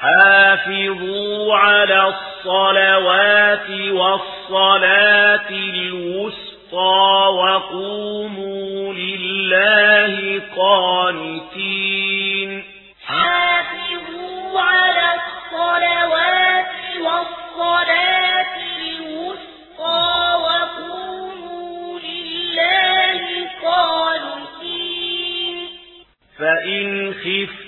حافظوا على الصلوات والصلاة الوسطى وقوموا لله قانتين. حافظوا على الصلوات والصلاة الوسطى وقوموا لله قانتين. فإن خفتوا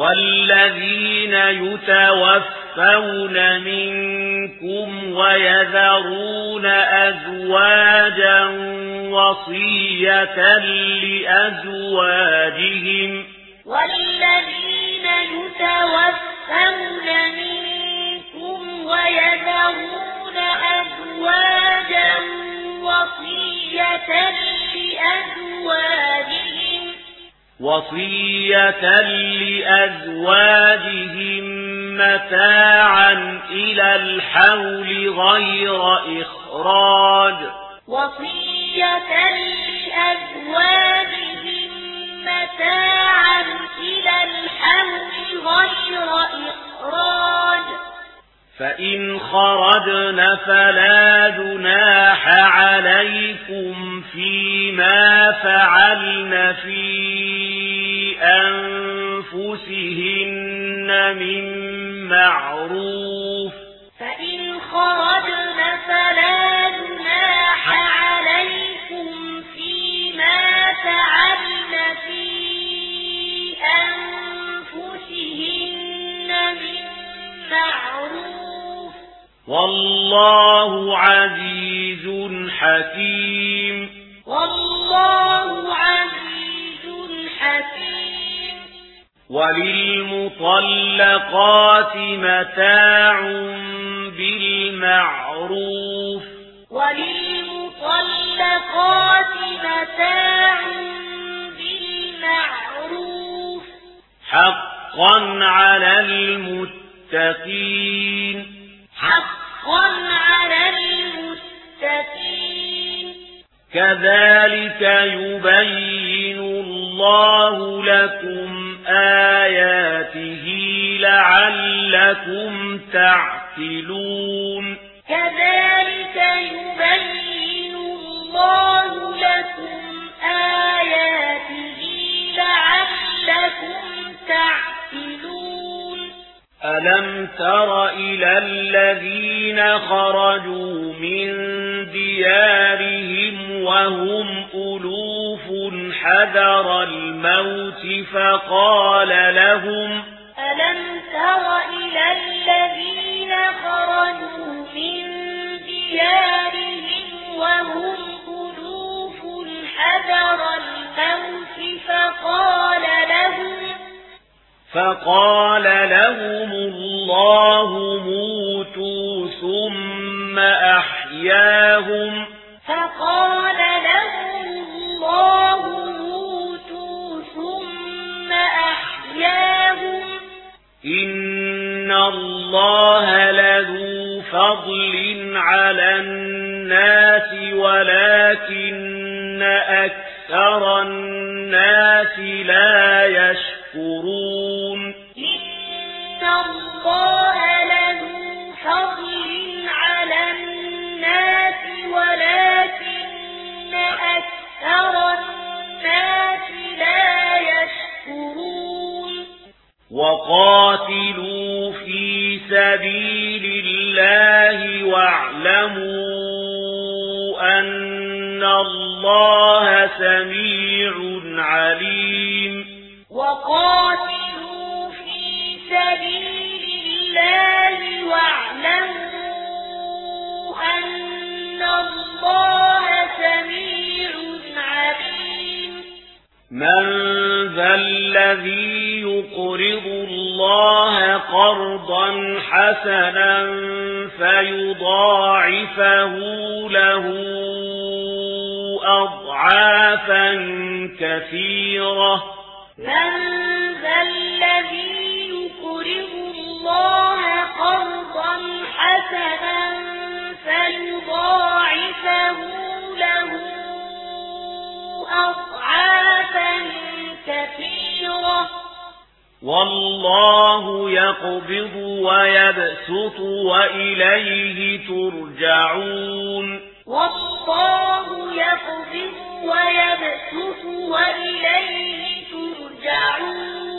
والذين يتوفون منكم ويذرون أزواجا وصية لأزواجهم والذين يتوفون منكم ويذرون أزواجا وصية لأزواجهم وصية لأزواجهم متاعا إلى الحول غير إخراج وصية لأزواجهم متاعا إلى الحول غير إخراج فإن خرجن فلا جناح عليكم فيما فعلن فيه أنفسهن من معروف. فإن خرجن فلا جناح عليكم فيما تعبن في أنفسهن من معروف. والله عزيز حكيم. والله وللمطلقات متاع بالمعروف. وللمطلقات متاع بالمعروف. حقا على المتقين. حقا على المتقين. كذلك يبين الله لكم آياته لعلكم تعقلون كذلك يبين الله لكم آياته لعلكم تعقلون ألم تر إلى الذين خرجوا من ديارهم وهم ألوم حذر الموت فقال لهم ألم تر إلى الذين خرجوا من ديارهم وهم ألوف حذر الموت فقال لهم فقال لهم الله فضل على الناس ولكن أكثر الناس لا يشكرون إن الله له حضل على الناس ولكن أكثر الناس لا يشكرون وقاتلوا في سبيل واعلموا أن الله سميع عليم. وقاتلوا في سبيل الله واعلموا أن الله سميع عليم. من ذا الذي يقرض الله قرضا حسنا فيضاعفه له أضعافا كثيرة من ذا الذي يكره الله قرضا حسنا فيضاعفه والله يقبض ويبسط وإليه ترجعون. والله يقبض ويبسط وإليه ترجعون.